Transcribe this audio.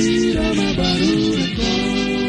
Tira ma barure con